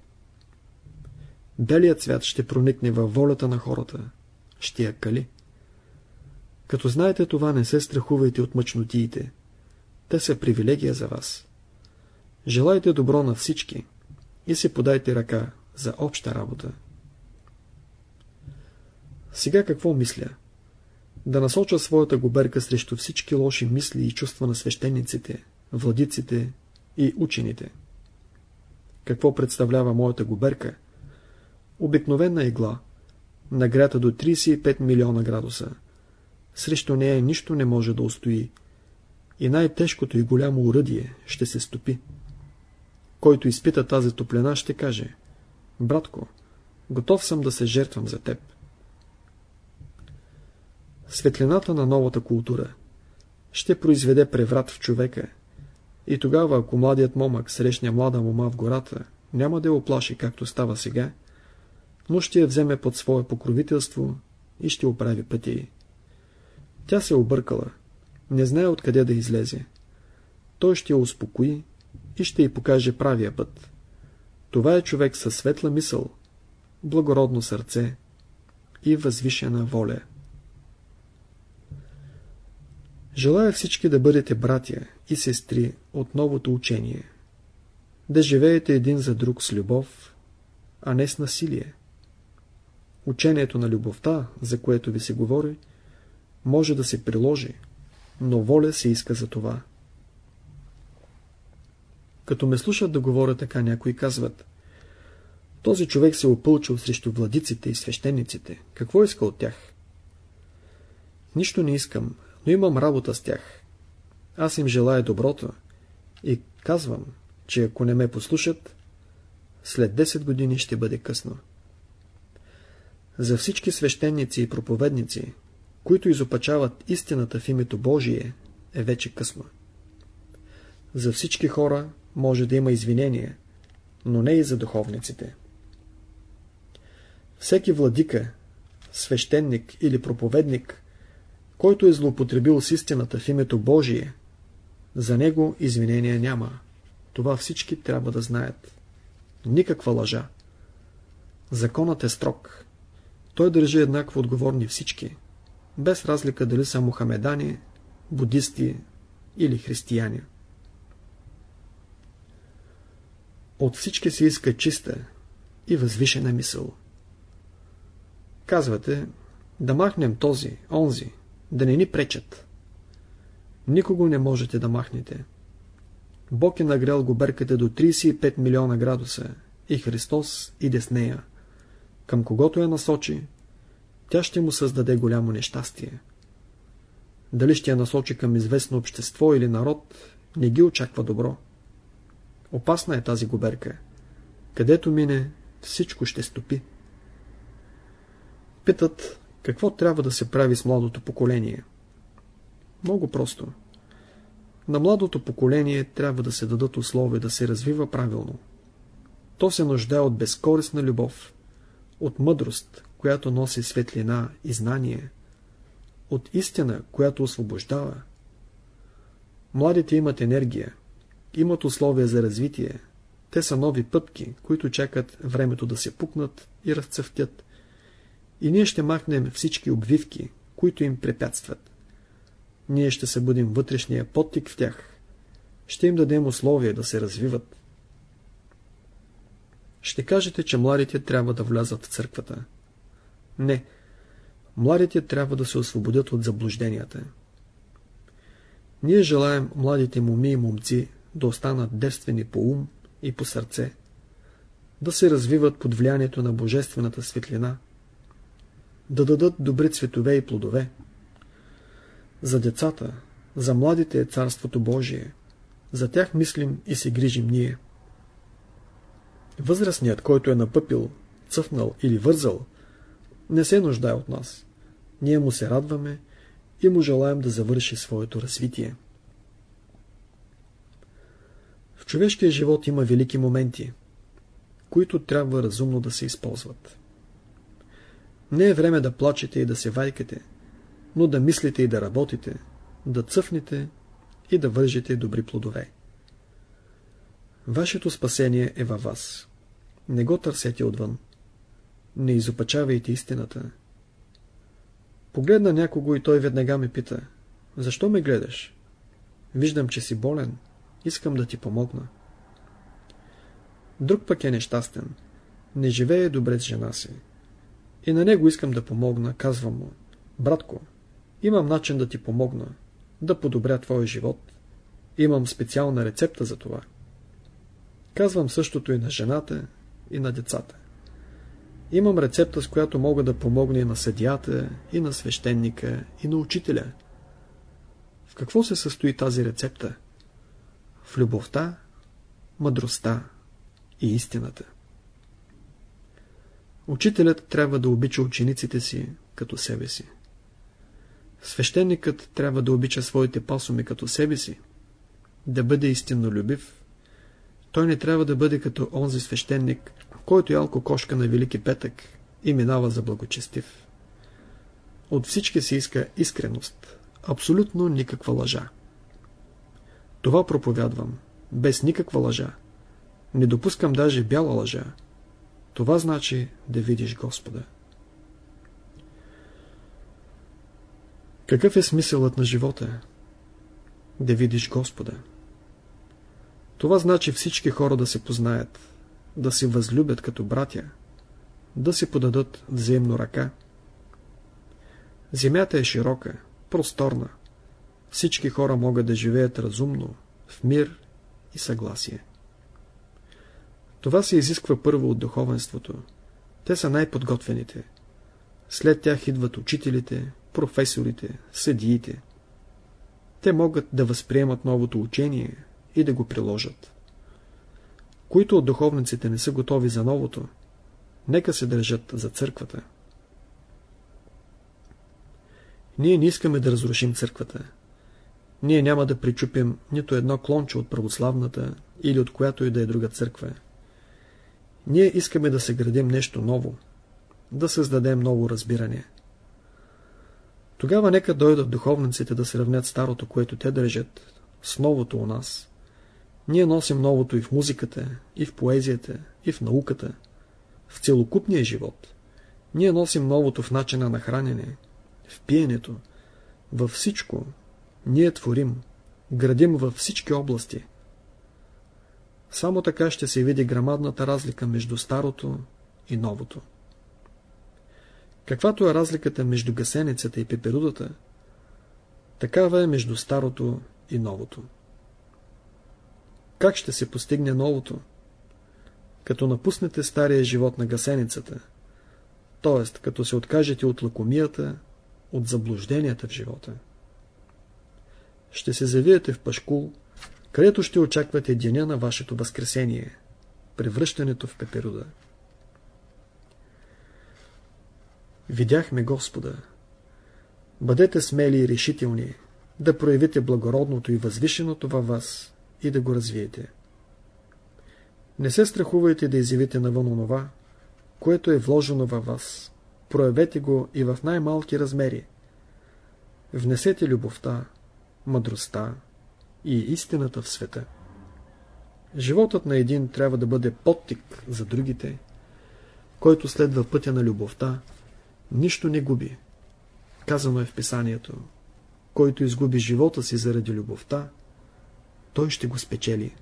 Белият цвят ще проникне във волята на хората, ще я кали. Като знаете това, не се страхувайте от мъчнотиите. Те са привилегия за вас. Желайте добро на всички и се подайте ръка за обща работа. Сега какво мисля? Да насоча своята губерка срещу всички лоши мисли и чувства на свещениците, владиците и учените. Какво представлява моята губерка? Обикновена игла, нагрята до 35 милиона градуса. Срещу нея нищо не може да устои. и най-тежкото и голямо уръдие ще се стопи. Който изпита тази топлина, ще каже Братко, готов съм да се жертвам за теб. Светлината на новата култура ще произведе преврат в човека и тогава, ако младият момък срещне млада мома в гората, няма да я оплаши, както става сега, но ще я вземе под свое покровителство и ще оправи пътя й. Тя се объркала, не знае откъде да излезе. Той ще я успокои и ще й покаже правия път. Това е човек със светла мисъл, благородно сърце и възвишена воля. Желая всички да бъдете братя и сестри от новото учение. Да живеете един за друг с любов, а не с насилие. Учението на любовта, за което ви се говори, може да се приложи, но воля се иска за това. Като ме слушат да говоря така, някои казват Този човек се опълчил срещу владиците и свещениците. Какво иска от тях? Нищо не искам, но имам работа с тях. Аз им желая доброто и казвам, че ако не ме послушат, след 10 години ще бъде късно. За всички свещеници и проповедници, които изопачават истината в името Божие, е вече късно. За всички хора може да има извинение, но не и за духовниците. Всеки владика, свещеник или проповедник, който е злоупотребил с истината в името Божие, за него извинения няма. Това всички трябва да знаят. Никаква лъжа. Законът е строг. Той държи еднакво отговорни всички, без разлика дали са мухамедани, будисти или християни. От всички се иска чиста и възвишена мисъл. Казвате, да махнем този, онзи, да не ни пречат. Никого не можете да махнете. Бог е нагрел губерката до 35 милиона градуса и Христос иде с нея. Към когото я насочи, тя ще му създаде голямо нещастие. Дали ще я насочи към известно общество или народ, не ги очаква добро. Опасна е тази губерка. Където мине, всичко ще стопи. Питат, какво трябва да се прави с младото поколение? Много просто. На младото поколение трябва да се дадат условия да се развива правилно. То се нуждае от безкорисна любов, от мъдрост, която носи светлина и знание, от истина, която освобождава. Младите имат енергия, имат условия за развитие. Те са нови пъпки, които чакат времето да се пукнат и разцъфтят. И ние ще махнем всички обвивки, които им препятстват. Ние ще събудим вътрешния подтик в тях. Ще им дадем условия да се развиват. Ще кажете, че младите трябва да влязат в църквата. Не. Младите трябва да се освободят от заблужденията. Ние желаем младите моми и момци да останат девствени по ум и по сърце, да се развиват под влиянието на божествената светлина, да дадат добри цветове и плодове. За децата, за младите е Царството Божие. За тях мислим и се грижим ние. Възрастният, който е напъпил, цъфнал или вързал, не се нуждае от нас. Ние му се радваме и му желаем да завърши своето развитие. В човешкия живот има велики моменти, които трябва разумно да се използват. Не е време да плачете и да се вайкате, но да мислите и да работите, да цъфнете и да вържете добри плодове. Вашето спасение е във вас. Не го търсете отвън. Не изопачавайте истината. Погледна някого и той веднага ме пита. Защо ме гледаш? Виждам, че си болен. Искам да ти помогна. Друг пък е нещастен. Не живее добре с жена си. И на него искам да помогна, казвам му. Братко, имам начин да ти помогна, да подобря твоя живот. Имам специална рецепта за това. Казвам същото и на жената, и на децата. Имам рецепта, с която мога да помогна и на съдията, и на свещеника, и на учителя. какво се състои тази рецепта? В любовта, мъдростта и истината. Учителят трябва да обича учениците си като себе си. Свещеникът трябва да обича своите пасоми като себе си, да бъде истиннолюбив. Той не трябва да бъде като онзи свещеник, който ялко кошка на Велики петък и минава за благочестив. От всички се иска искреност, абсолютно никаква лъжа. Това проповядвам, без никаква лъжа. Не допускам даже бяла лъжа. Това значи да видиш Господа. Какъв е смисълът на живота? Да видиш Господа. Това значи всички хора да се познаят, да се възлюбят като братя, да се подадат взаимно ръка. Земята е широка, просторна. Всички хора могат да живеят разумно, в мир и съгласие. Това се изисква първо от духовенството. Те са най-подготвените. След тях идват учителите, професорите, съдиите. Те могат да възприемат новото учение и да го приложат. Които от духовниците не са готови за новото, нека се държат за църквата. Ние не искаме да разрушим църквата. Ние няма да причупим нито едно клонче от православната или от която и да е друга църква. Ние искаме да съградим нещо ново, да създадем ново разбиране. Тогава нека дойдат духовниците да сравнят старото, което те държат, с новото у нас. Ние носим новото и в музиката, и в поезията, и в науката, в целокупния живот. Ние носим новото в начина на хранене, в пиенето, във всичко. Ние творим, градим във всички области. Само така ще се види грамадната разлика между старото и новото. Каквато е разликата между гасеницата и пеперудата, такава е между старото и новото. Как ще се постигне новото? Като напуснете стария живот на гасеницата, т.е. като се откажете от лакомията, от заблужденията в живота. Ще се завиете в пашкул, където ще очаквате деня на вашето възкресение, превръщането в пеперуда. Видяхме Господа. Бъдете смели и решителни, да проявите благородното и възвишеното във вас и да го развиете. Не се страхувайте да изявите навън онова, което е вложено във вас. Проявете го и в най-малки размери. Внесете любовта, мъдростта и истината в света. Животът на един трябва да бъде подтик за другите, който следва пътя на любовта, нищо не губи. Казано е в писанието, който изгуби живота си заради любовта, той ще го спечели.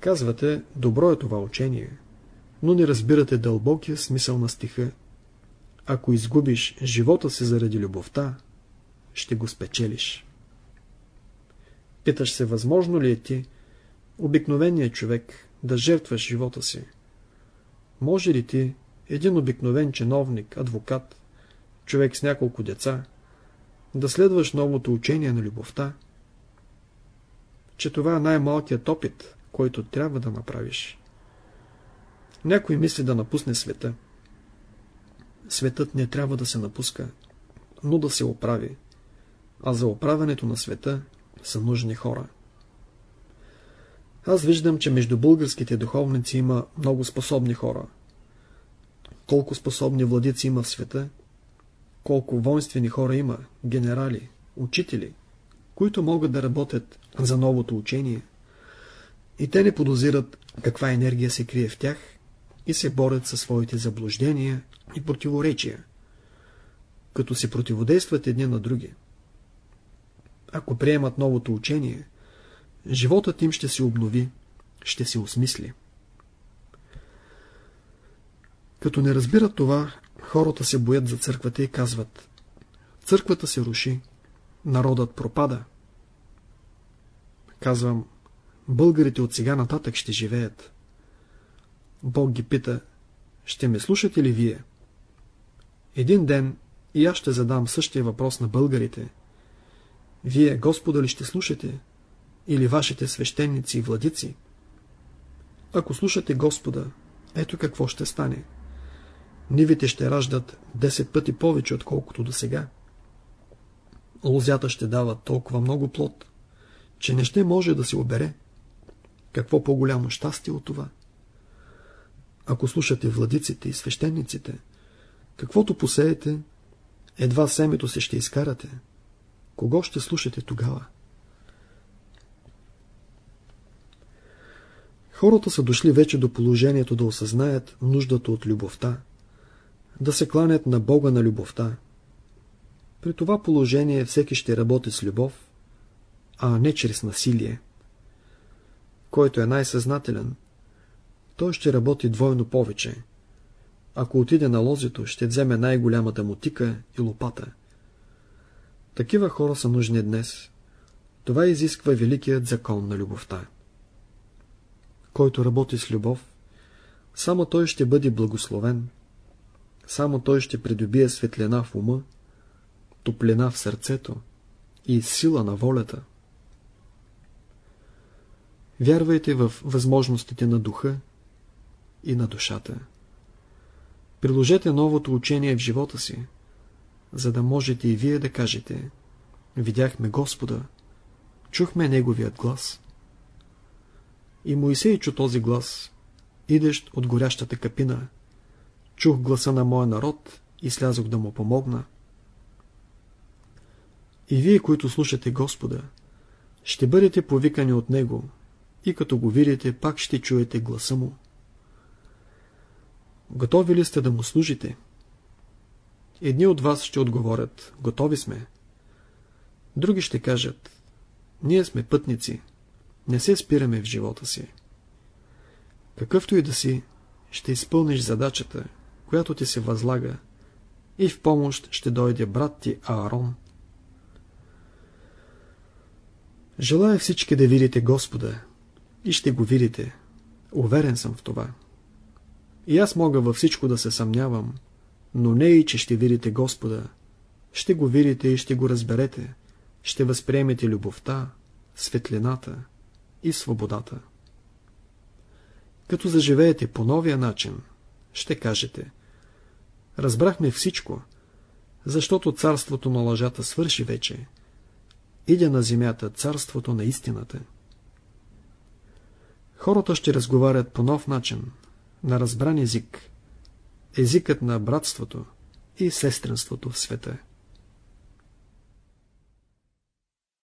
Казвате, добро е това учение, но не разбирате дълбокия смисъл на стиха. Ако изгубиш живота си заради любовта, ще го спечелиш. Питаш се, възможно ли е ти, обикновеният човек, да жертваш живота си? Може ли ти, един обикновен чиновник, адвокат, човек с няколко деца, да следваш новото учение на любовта? Че това е най-малкият опит, който трябва да направиш. Някой мисли да напусне света. Светът не трябва да се напуска, но да се оправи. А за оправянето на света са нужни хора. Аз виждам, че между българските духовници има много способни хора. Колко способни владици има в света, колко воинствени хора има, генерали, учители, които могат да работят за новото учение. И те не подозират каква енергия се крие в тях и се борят със своите заблуждения и противоречия, като се противодействат едни на други. Ако приемат новото учение, животът им ще се обнови, ще се осмисли. Като не разбират това, хората се боят за църквата и казват Църквата се руши, народът пропада. Казвам, българите от сега нататък ще живеят. Бог ги пита, ще ме слушате ли вие? Един ден и аз ще задам същия въпрос на българите. Вие Господа ли ще слушате? Или вашите свещеници и владици? Ако слушате Господа, ето какво ще стане. Нивите ще раждат 10 пъти повече, отколкото до сега. Лозята ще дава толкова много плод, че не ще може да се обере. Какво по-голямо щастие от това? Ако слушате владиците и свещениците, каквото посеете, едва семето се ще изкарате. Кого ще слушате тогава? Хората са дошли вече до положението да осъзнаят нуждата от любовта, да се кланят на Бога на любовта. При това положение всеки ще работи с любов, а не чрез насилие. Който е най-съзнателен, той ще работи двойно повече. Ако отиде на лозито, ще вземе най-голямата мутика и лопата. Такива хора са нужни днес. Това изисква великият закон на любовта. Който работи с любов, само той ще бъде благословен, само той ще придобие светлина в ума, топлина в сърцето и сила на волята. Вярвайте в възможностите на духа и на душата. Приложете новото учение в живота си, за да можете и вие да кажете Видяхме Господа, чухме Неговият глас. И Моисей чу този глас, идещ от горящата капина. Чух гласа на моя народ и слязох да му помогна. И вие, които слушате Господа, ще бъдете повикани от Него и като го видите, пак ще чуете гласа му. Готови ли сте да му служите? Едни от вас ще отговорят, готови сме. Други ще кажат, ние сме пътници, не се спираме в живота си. Какъвто и да си, ще изпълниш задачата, която ти се възлага, и в помощ ще дойде брат ти Аарон. Желая всички да видите Господа и ще го видите. Уверен съм в това. И аз мога във всичко да се съмнявам, но не и, че ще видите Господа. Ще го видите и ще го разберете. Ще възприемете любовта, светлината и свободата. Като заживеете по новия начин, ще кажете Разбрахме всичко, защото царството на лъжата свърши вече. Иде на земята царството на истината. Хората ще разговарят по нов начин, на разбран език, езикът на братството и сестренството в света.